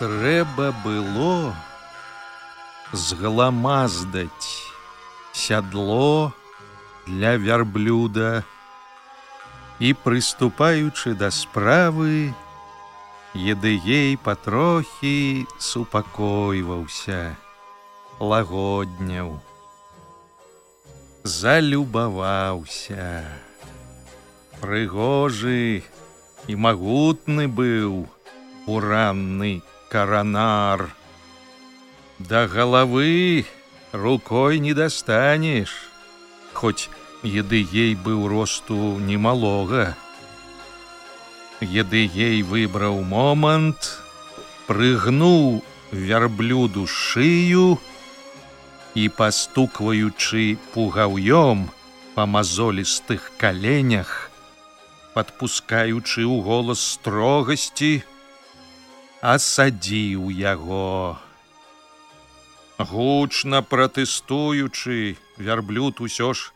Трэба было згламаздаць сядло для вярблюда. І прыступаючы да справы едыей патрохі супакойваўся лагодняў залюбаваўся. Прыгожы і магутны быў уранны коронар. До головы рукой не достанешь, хоть еды ей быў росту немалога. Еды ей выбраў момант, прыгнуў вярблюду шыю і пастукваючы пугаўём па мазолістых каленях, падпускаючы ў голас строгасці, асадзіў яго. Гучна пратэстуючы, вярблюд усё ж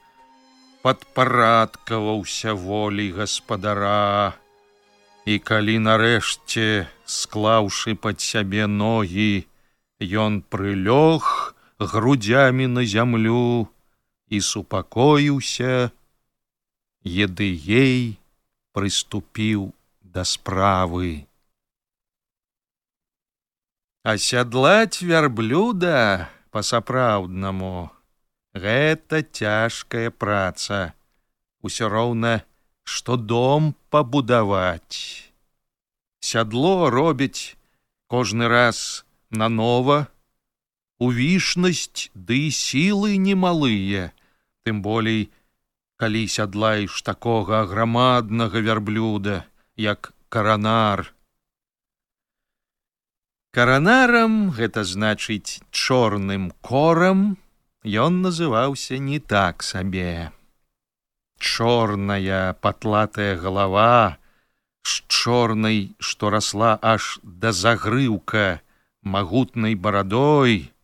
падпарадкаваўся волей гаспадара. І калі нарэшце, склаўшы пад сябе ногі, ён прылёг грудзямі на зямлю і супакоіўся, едыей прыступіў да справы. Асядлаць вярблюда па-сапраўднаму. Гэта цяжкая праца. Усё роўна, што дом пабудаваць. Сядло робіць кожны раз нанова, Увішнасць ды сілы немалыя, тым болей, калі сядлаеш такога грамаднага вярблюда, як каранар, Каранарам, гэта значыць чорным корам, ён называўся не так сабе. Чорная патлатая галава з чорнай, што расла аж да загрыўка магутнай барадой,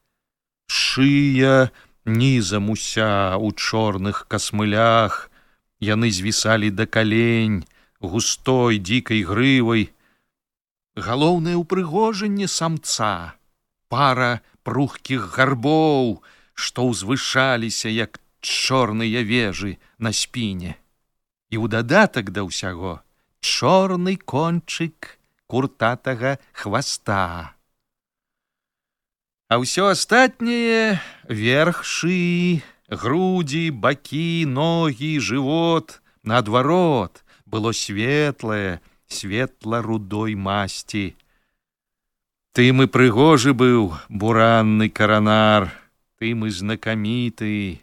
шыя нізам уся ў чорных касмылях, яны звісалі да калень, густой дзікай грывай, галоўнае ўпрыгожанне самца, пара прухкіх гарбоў, што ўзвышаліся як чорныя вежы на спіне. І ў дадатак да ўсяго чорны кончык куртатага хваста. А ўсё астатняе верх шыі, грудзі, бакі, ногі, жывот, наадварот, было светлае, светла-рудой масці. Тым і прыгожы быў буранны каранар, тым і знакаміты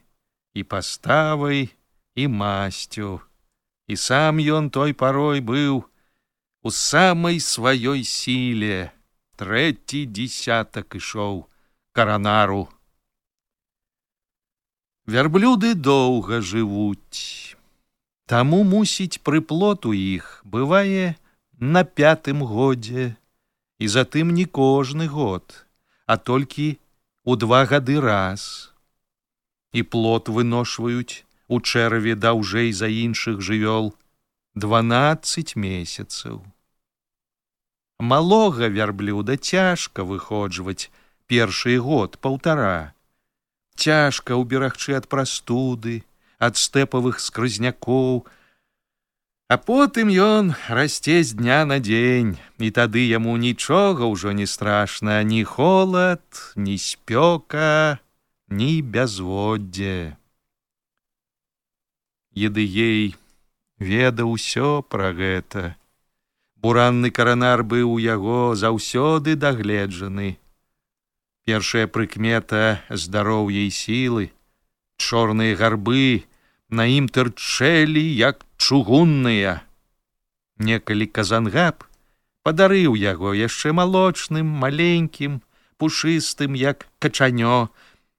і паставай і масцю. І сам ён той парой быў у самай сваёй сіле, трэці десятак ішоў каранару. Вярблюды доўга жывуць. Таму мусіць прыплот у іх бывае на пятым годзе і затым не кожны год, а толькі у два гады раз. І плод выношваюць у чэрве даўжэй за іншых жывёл 12 месяцаў. Малога вярблюда цяжка выходжваць першы год паўтара. Цяжка ўберагчы ад прастуды, ад стэпавых скрызнякоў, А потым ён расце з дня на дзень, і тады яму нічога ўжо не страшна, ні холад, ні спёка, ні бязводдзе. Едыей ведаў усё пра гэта. Буранны каранар быў у яго заўсёды дагледжаны. Першая прыкмета здароўя сілы, чорныя гарбы, на ім тырчэлі як чугунныя. Некалі казангаб падарыў яго яшчэ малочным, маленькім, пушыстым, як качанё.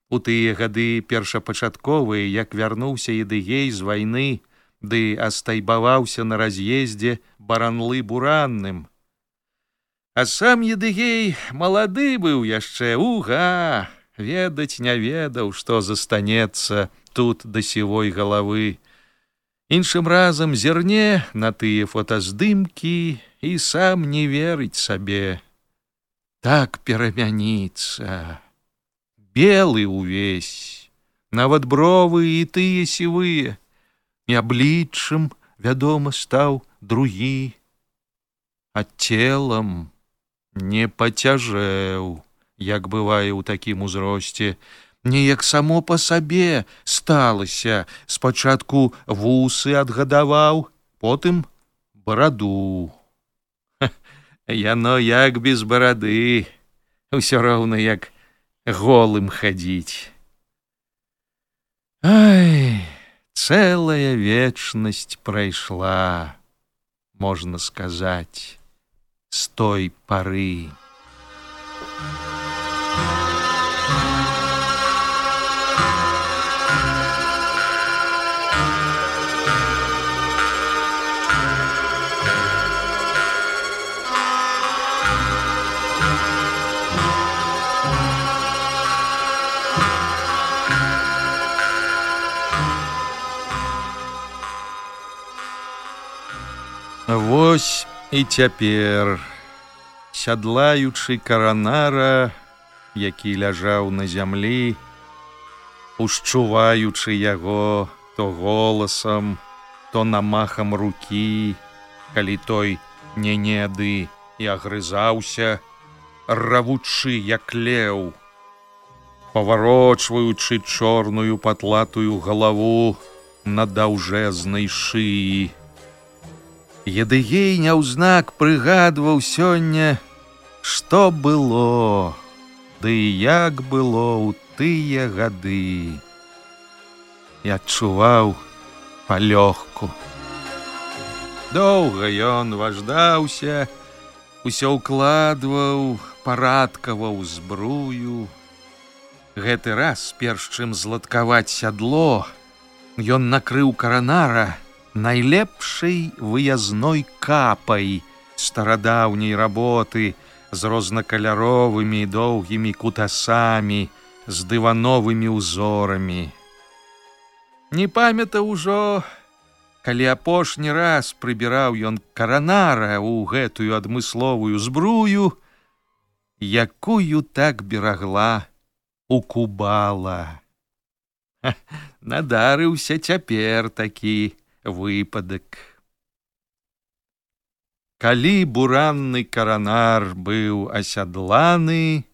У тыя гады першапачатковыя, як вярнуўся едыгей з вайны, ды астайбаваўся на раз'ездзе баранлы буранным. А сам едыгей малады быў яшчэ уга, ведаць не ведаў, што застанецца, тут да сівой галавы. Іншым разам зірне на тыя фотаздымкі і сам не верыць сабе. Так перамяніцца. Белы увесь, нават бровы і тыя сівыя, і абліччым, вядома, стаў другі, а целам не пацяжэў, як бывае ў такім узросце, неяк само по сабе сталася. Спачатку вусы адгадаваў потым бараду. Яно як без барады усё роўна як голым хадзіць. Ай целая вечнасць прайшла можна сказаць з той пары Вось і цяпер, сядлаючы каранара, які ляжаў на зямлі, ушчуваючы яго то голасам, то намахам рукі, калі той не неды і агрызаўся, равучы як леў, паварочваючы чорную патлатую галаву на даўжэзнай шыі, Едыгей няўзнак прыгадваў сёння, што было, Ды як было ў тыя гады. І адчуваў палёгку. Доўга ён важдаўся, усё ўкладваў, парадкаваў збрую. Гэты раз, перш чым зладкаваць сядло, ён накрыў каранара, найлепшай выязной капай старадаўняй работы з рознакаляровымі доўгімі кутасамі з дывановымі ўзорамі. Не памята ўжо, калі апошні раз прыбіраў ён каранара ў гэтую адмысловую збрую, якую так берагла у кубала. Надарыўся цяпер такі, выпадак. Калі буранны каранар быў асядланы,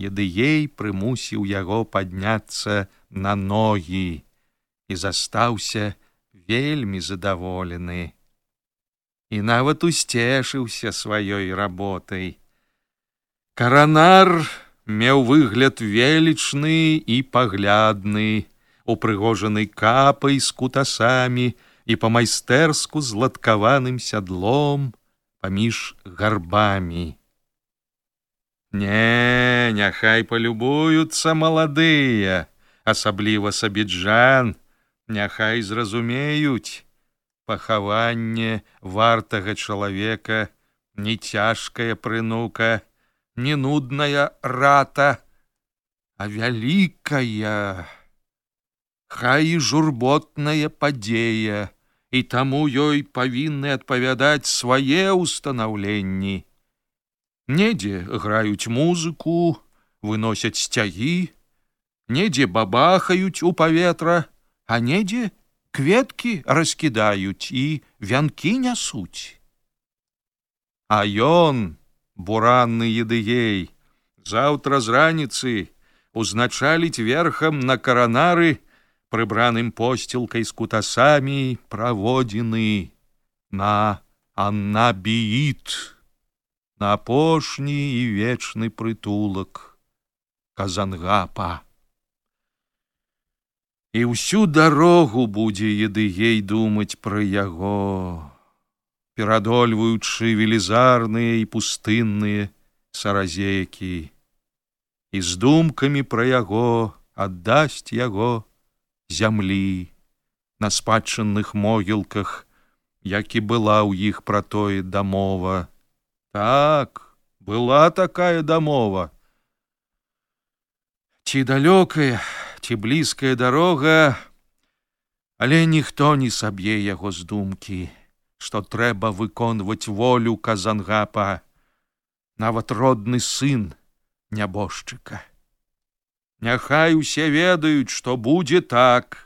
едыей прымусіў яго падняцца на ногі і застаўся вельмі задаволены. І нават усцешыўся сваёй работай. Каранар меў выгляд велічны і паглядны, упрыгожаны капай з кутасамі, і па-майстэрску зладкаваным сядлом паміж гарбамі. Не, няхай палюбуюцца маладыя, асабліва сабіджан, няхай зразумеюць, пахаванне вартага чалавека, не цяжкая прынука, не нудная рата, а вялікая, хай і журботная падзея, і таму ёй павінны адпавядаць свае ўстанаўленні. Недзе граюць музыку, выносяць сцягі, недзе бабахаюць у паветра, а недзе кветкі раскідаюць і вянкі нясуць. А ён, буранны едыгей, заўтра з раніцы узначаліць верхам на каранары, прыбраным посцілкай з кутасамі праводзіны на аннабііт, на апошні і вечны прытулак казангапа. І ўсю дарогу будзе едыгей думаць пра яго, перадольваючы велізарныя і пустынныя саразейкі, і з думкамі пра яго аддасць яго, зямлі на спадчынных могілках, як і была ў іх пра тое дамова. Так, была такая дамова. Ці далёкая, ці блізкая дарога, але ніхто не саб'е яго з думкі, што трэба выконваць волю казангапа, нават родны сын нябожчыка. Няхай усе ведаюць, што будзе так,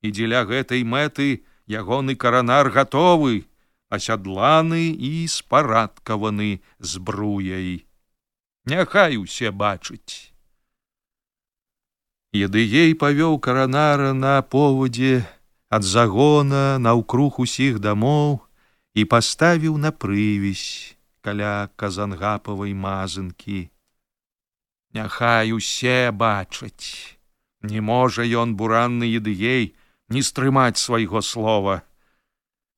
і дзеля гэтай мэты ягоны каранар гатовы, асядланы і спарадкаваны збруяй. Няхай усе бачыць. Едыей павёў каранара на повадзе ад загона наўкруг усіх дамоў і паставіў на прывязь каля казангапавай мазынкі. Няхай усе бачаць. Не можа ён буранны едыей не стрымаць свайго слова.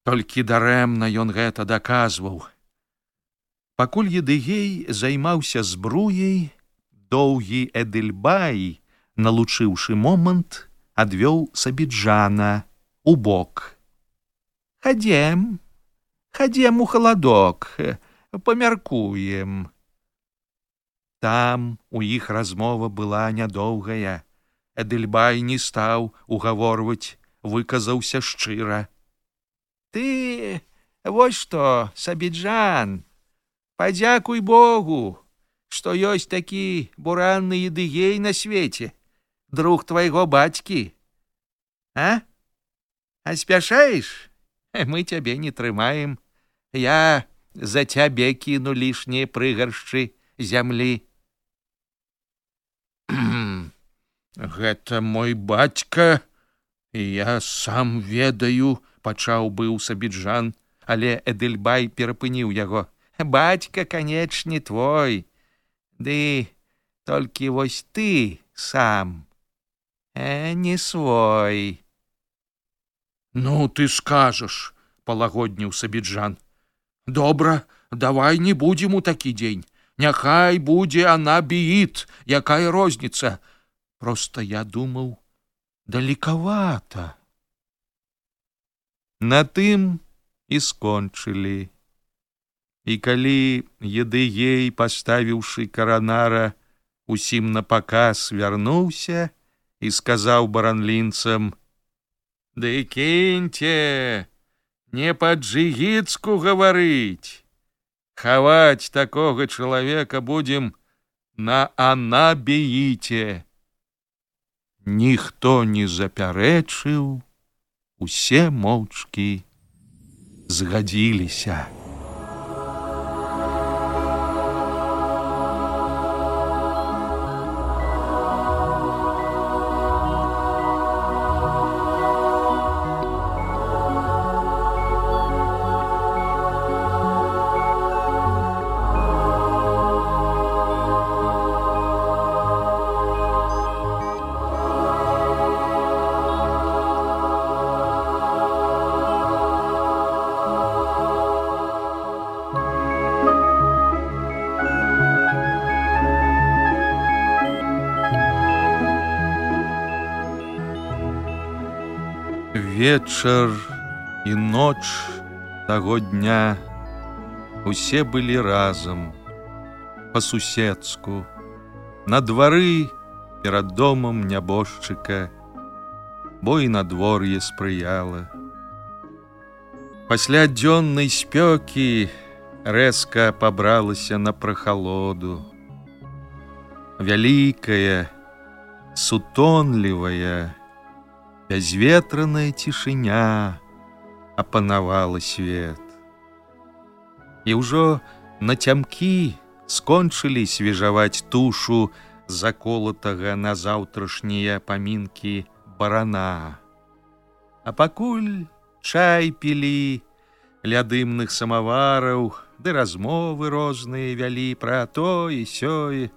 Толькі дарэмна ён гэта даказваў. Пакуль едыгей займаўся збруяй, доўгі эдельбай, налучыўшы момант, адвёў сабіджана у бок. Хадзем, хадзем у халадок, памяркуем. Там у іх размова была нядоўгая. Эдельбай не стаў угаворваць, выказаўся шчыра. Ты вось што, сабіджан, падзякуй Богу, што ёсць такі буранны едыгей на свеце, друг твайго бацькі. А? А спяшаеш? Мы цябе не трымаем. Я за цябе кіну лішнія прыгаршчы зямлі. Гэта мой бацька, і я сам ведаю, пачаў быў сабіджан, але Эдельбай перапыніў яго. Бацька, канечне твой, Ды толькі вось ты сам, э, не свой. Ну ты скажаш, палагодніў сабіджан. Добра, давай не будзем у такі дзень. Няхай будзе она бііт, якая розніца, просто я думаў далекавата на тым і скончылі. І калі едыгей паставіўшы каранара усім на паказ вярнуўся і сказаў баранлінцам ды кіньце не па-джигіцку гаварыць. Хаваць такога чалавека будзем на анабііце ніхто не запярэчыў, усе моўчкі згадзіліся. Вечар і ноч таго дня. Усе былі разам па-суседску на двары перад домам нябожчыка бо і надвор'е спрыяла. Пасля дзённай спёкі рэзка пабралася на прахалоду. Вялікая сутонлівая бязветраная цішыня апанавала свет. І ўжо нацямкі скончылі свежаваць тушу заколатага на заўтрашнія памінкі барана. А пакуль чай пілі, ля дымных самавараў, ды размовы розныя вялі пра то і сёе.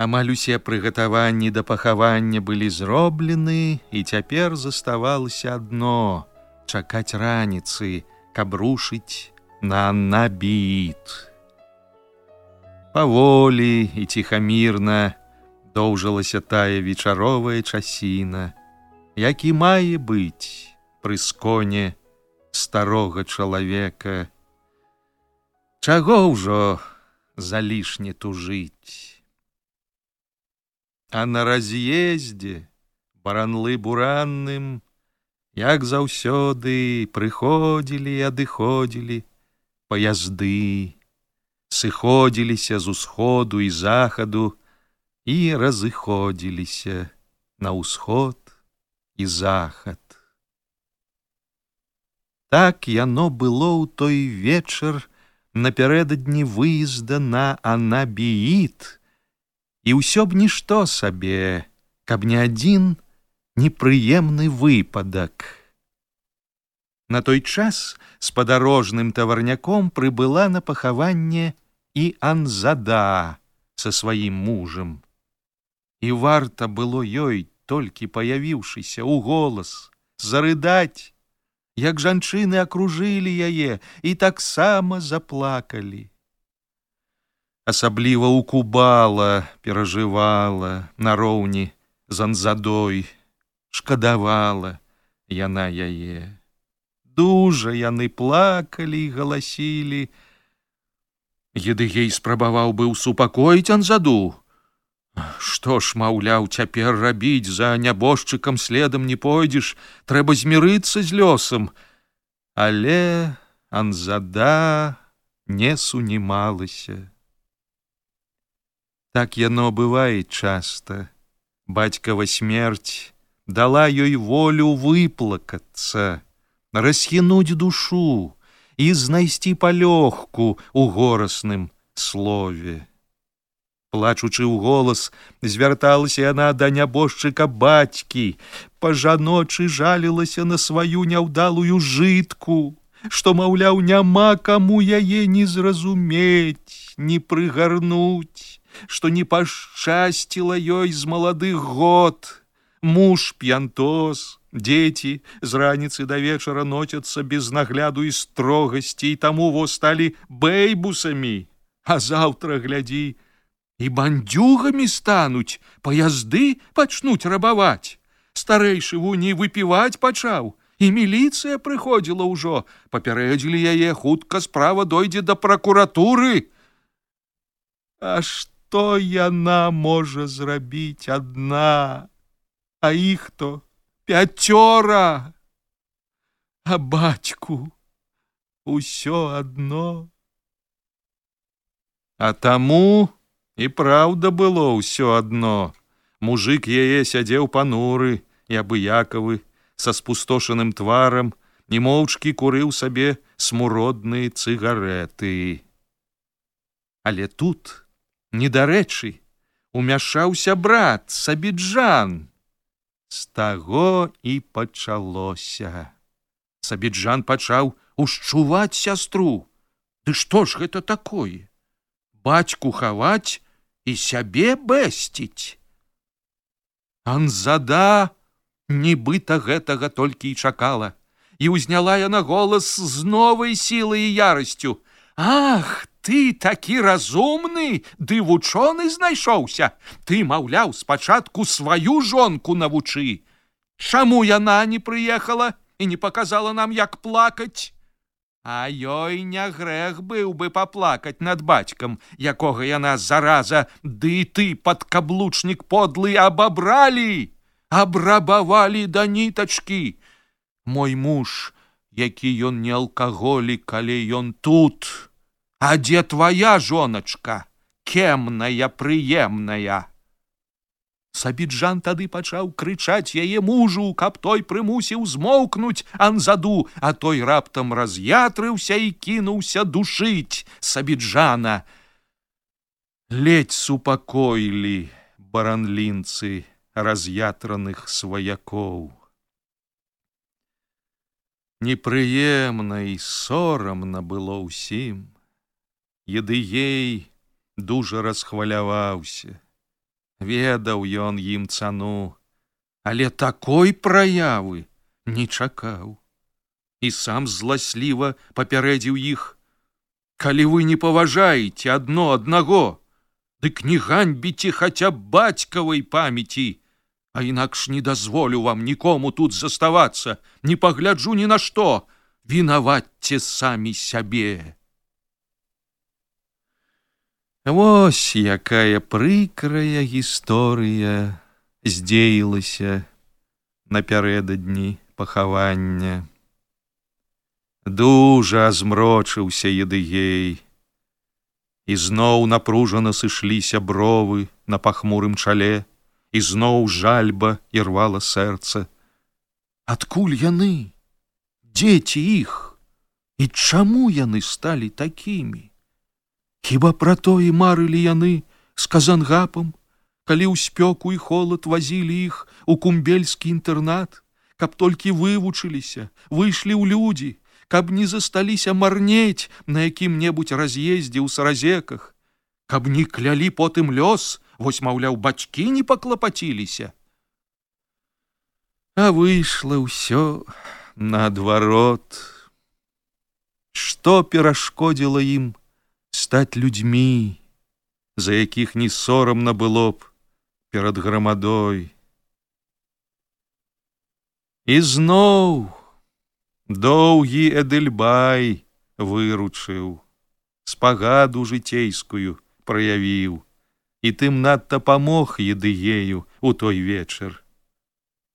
Амаль усе прыгатаванні да пахавання былі зроблены, і цяпер заставалася адно чакаць раніцы, каб рушыць на набіт. Паволі і ціхамірна доўжылася тая вечаровая часіна, які мае быць пры сконе старога чалавека. Чаго ўжо залішне тужыць. А на раз'ездзе баранлы буранным, як заўсёды прыходзілі і адыходзілі паязды, сыходзіліся з усходу і захаду і разыходзіліся на ўсход і захад. Так яно было ў той вечар напярэдадні выезда на анабііт, і ўсё б нішто сабе, каб не адзін непрыемны выпадак. На той час спадарожным таварняком прыбыла на пахаванне і анзада са сваім мужам. І варта было ёй толькі паявіўшыся ў голас зарыдаць, як жанчыны акружылі яе і таксама заплакалі. Асабліва ў кубала перажывала нароўні з анзадой, шкадавала яна яе. Дужа яны плакалі і галасілі. Едыгей спрабаваў быў супакоіць анзаду. Што ж, маўляў, цяпер рабіць за нябожчыкам следам не пойдзеш, трэба змірыцца з лёсам. Але анзада не сунімалася. Так яно бывае часта. Бацькава смерць дала ёй волю выплакацца, расхінуць душу і знайсці палёгку у горасным слове. Плачучы ў голас звярталася яна да нябожчыка бацькі. Па-жаночы жалілася на сваю няўдалую жытку што маўляў няма каму яе не зразумець не прыгарнуць што не пашчасціла ёй з маладых год. Муж п'янтос дзеці з раніцы да вечара ноцяцца без нагляду і строгасці і таму во сталі бэйбусамі. А заўтра глядзі і бандюгамі стануць паязды пачнуць рабаваць. Старэйшы вуні выпіваць пачаў і міліцыя прыходзіла ўжо. Папярэдзілі яе хутка справа дойдзе да пракуратуры. А што яна можа зрабіць адна а іх то пяцёра а бацьку усё адно а таму І праўда было ўсё адно. Мужик яе сядзеў пануры і абыякавы, са спустошаным тварам, не моўчкі курыў сабе смуродныя цыгареты. Але тут, недарэчы, умяшаўся брат сабіджан. З таго і пачалося. Сабіджан пачаў ушчуваць сястру. Ды што ж гэта такое? Бацьку хаваць, і сябе бэсціць. Анзада нібыта гэтага толькі і чакала, і ўзняла яна голас з новай сілай і ярасцю: Ах, ты такі разумны, ды вучоны знайшоўся, ты маўляў спачатку сваю жонку навучы. Чаму яна не прыехала і не показала нам, як плакаць? А ёй не грэх быў бы паплакаць над бацькам, якога яна зараза, ды ты падкаблучнік подлы абабралі, абрабавалі да нітачкі. Мой муж, які ён не алкаголі, калі ён тут, А дзе твоя жоначка, кемная, прыемная. Сабіджан тады пачаў крычаць яе мужу, каб той прымусіў змоўкнуць анзаду, а той раптам раз'ятрыўся і кінуўся душыць сабіджана. Ледь супакоілі баранлінцы раз'ятраных сваякоў. Непрыемна і сорамна было ўсім. Едыей дужа расхваляваўся. Ведаў ён ім цану, але такой праявы не чакаў. І сам зласліва папярэдзіў іх: « Калі вы не паважаеце адно аднаго, дык не ганьбіце хаця б бацькавай памяці, А інакш не дазволю вам нікому тут заставацца, не пагляджу ні на што, вінаватце самі сябе. Вось якая прыкрая гісторыя здзеілася напярэдадні пахавання. Дужа змрочыўся едыгей, і зноў напружана сышліся бровы на пахмурым чале, і зноў жальба ірвала сэрца. Адкуль яны? Дзеці іх, і чаму яны сталі такімі? Хіба пра тое марылі яны з казангапам, калі ў спёку і холод вазілі іх у кумбельскі інтэрнат, каб толькі вывучыліся, выйшлі ў людзі, каб не засталіся марнець на якім-небудзь раз'ездзе ў саразеках, каб не клялі потым лёс, вось маўляў бацькі не паклапаціліся а выйшла ўсё наадварот. Што перашкодзіла ім стаць людзьмі за якіх не сорамна было б перад грамадой і зноў доўгі эдельбай выручыў спагаду жыцейскую праявіў і тым надта памог едыею у той вечар.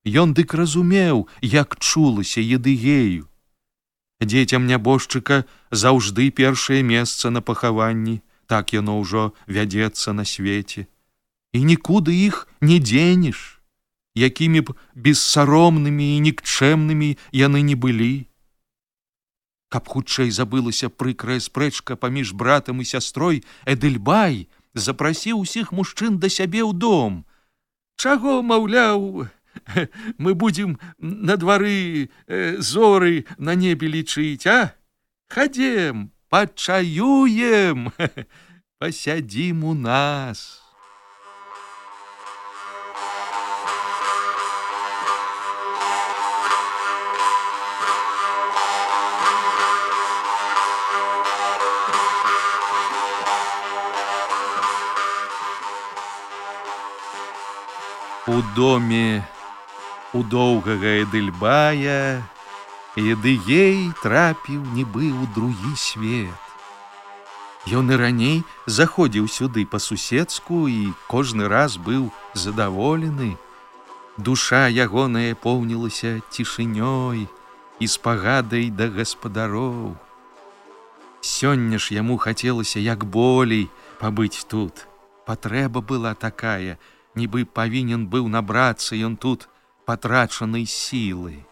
Ён дык разумеў, як чулася едыею. Дзецям нябожчыка заўжды першае месца на пахаванні, так яно ўжо вядзецца на свеце. І нікуды іх не дзенеш, якімі б бессаромнымі і нікчэмнымі яны не былі. Каб хутчэй забылася прыкрая спрэчка паміж братам і сястрой Эдельбай, запрасіў усіх мужчын да сябе ў дом. Чаго, маўляў, мы будзем на двары э, зоры на небе лічыць, а? Хадзем, пачаюем, пасядзім у нас. У доме у доўгага эдыльбая едыгей трапіў нібы ў другі свет. Ён і раней заходзіў сюды па-суседску і кожны раз быў задаволены. Душа ягоная поўнілася цішынёй і спагадай да гаспадароў. Сёння ж яму хацелася як болей пабыць тут. Патрэба была такая, нібы павінен быў набрацца ён тут патрачанай сілы.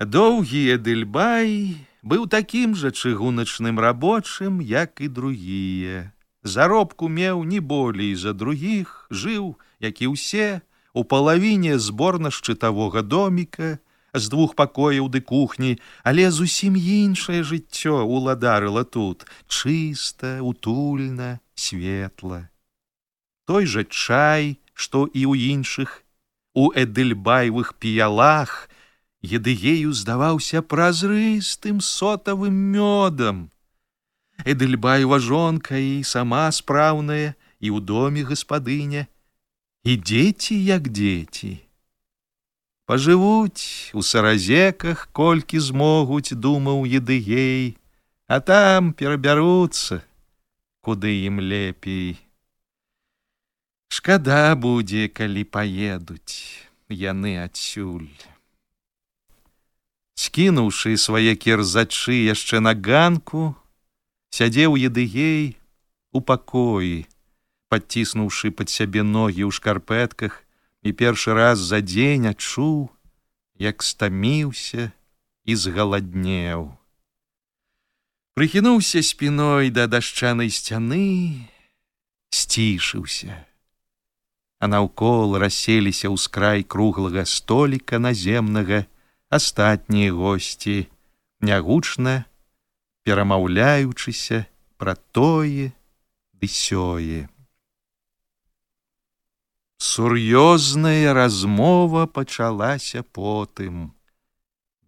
Доўгі Эдельбай быў такім жа чыгуначным рабочым, як і другія. Заробку меў не болей за другіх, жыў, як і ўсе, у палавіне зборна-шчытавога доміка, з двух пакояў ды кухні, але зусім іншае жыццё уладарыла тут, чыста, утульна, светла той жа чай, што і ў іншых, у эдельбаевых піялах, едыею здаваўся празрыстым сотавым мёдам. Эдельбаева жонка і сама спраўная і ў доме гаспадыня, і дзеці як дзеці. Пажывуць у саразеках, колькі змогуць, думаў едыгей, а там перабяруцца, куды ім лепей. Шкада будзе, калі паедуць яны адсюль. Скінуўшы свае керзачы яшчэ на ганку, сядзеў едыгей у пакоі, подціснуўшы пад сябе ногі ў шкарпэтках і першы раз за дзень адчуў, як стаміўся і згаладнеў. Прыхінуўся спіной да дашчанай сцяны, сцішыўся а наўкол расселіся ў скрай круглага століка наземнага астатнія госці, нягучна перамаўляючыся пра тое ды сёе. Сур'ёзная размова пачалася потым.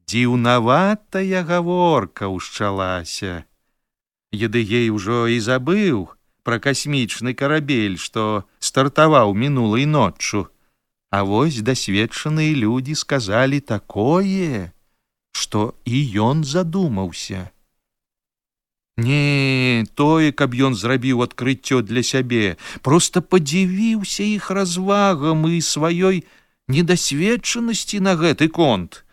Дзіўнаватая гаворка ўшчалася. Едыгей ужо і забыў, пра касмічны карабель, што стартаваў мінулай ноччу. А вось дасведчаныя людзі сказалі такое, што і ён задумаўся. Не тое, каб ён зрабіў адкрыццё для сябе, просто падзівіўся іх развагам і сваёй недасведчанасці на гэты конт,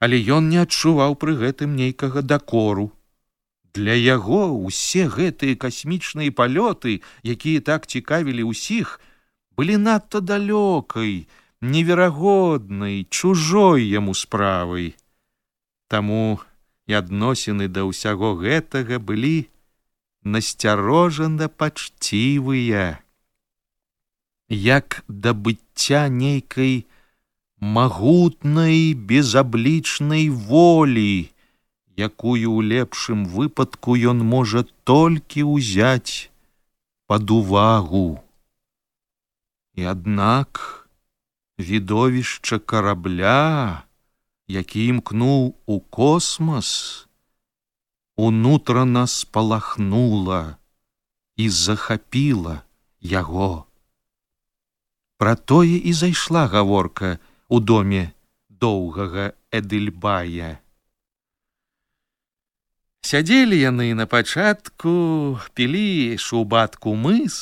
але ён не адчуваў пры гэтым нейкага дакору. Для яго ўсе гэтыя касмічныя палёты, якія так цікавілі ўсіх, былі надта далёкай, неверагоднай, чужой яму справай. Таму і адносіны да ўсяго гэтага былі насцярожана пачцівыя, як да быцця нейкай магутнай безаблічнай волі, якую ў лепшым выпадку ён можа толькі ўзяць пад увагу. І аднак відовішча карабля, які імкнуў у космас, унутрана спалахнула і захапіла яго. Пра тое і зайшла гаворка у доме доўгага Эдельбая. Сядзелі яны на пачатку, пілі шубатку мыс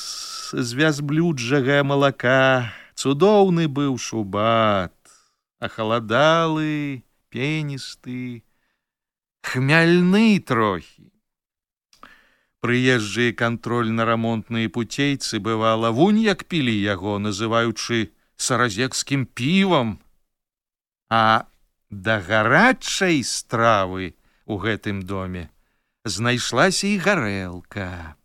з вязблюджага малака. Цудоўны быў шубат, ахаладалы, пеністы, хмяльны трохі. Прыезджыя кантрольна-рамонтныя пуцейцы бывала вунь як пілі яго, называючы саразекскім півам, а да гарачай стравы, у гэтым доме знайшлася і гарэлка.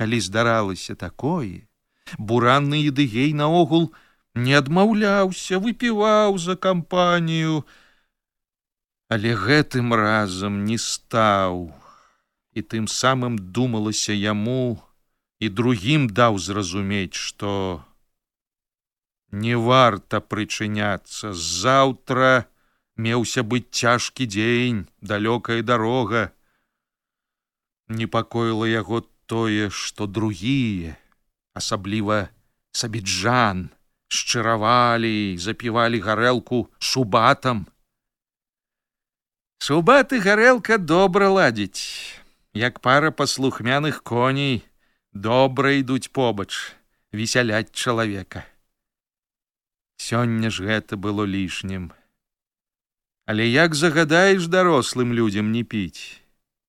Калі здаралася такое, буранны ідыгей наогул не адмаўляўся, выпіваў за кампанію, але гэтым разам не стаў, і тым самым думалася яму і другім даў зразумець, што не варта прычыняцца заўтра, меўся быць цяжкі дзень, далёкая дарога. Непакоіла яго тое, што другія, асабліва сабіджан, шчыравалі, запівалі гарэлку шубатам. Шубаты гарэлка добра ладзіць, як пара паслухмяных коней добра ідуць побач, весяляць чалавека. Сёння ж гэта было лішнім. Але як загадаеш дарослым людзям не піць,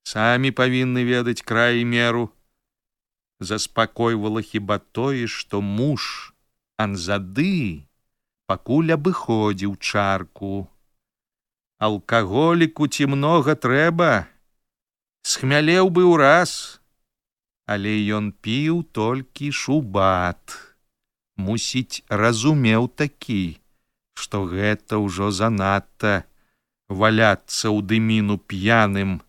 самі павінны ведаць край меру, заспакойвала хіба тое, што муж анзады пакуль абыходзіў чарку. Алкаголіку ці многа трэба, схмялеў бы ўраз, але ён піў толькі шубат. Мусіць, разумеў такі, што гэта ўжо занадта, валяцца ў дыміну п'яным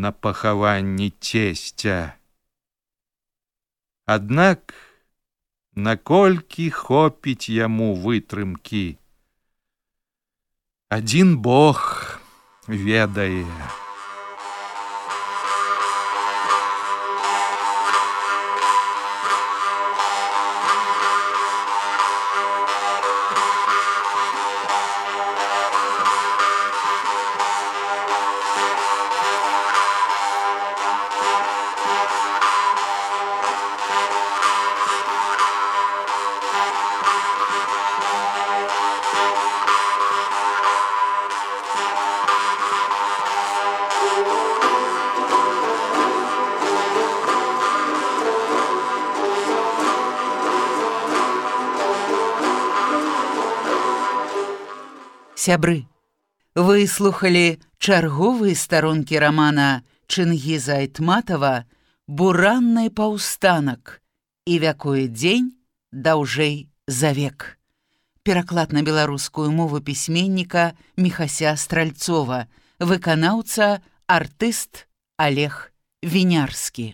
на пахаванні цесця. Аднак, наколькі хопіць яму вытрымкі, адзін Бог ведае. Сябры. Вы слухали чарговыя старонкі рамана Чынгіза Айтматава буранны паўстанак і вякое дзень даўжэй за век. Пераклад на беларускую мову пісьменніка Мехася Стральцова, выканаўца артыст Олег Вінярскі.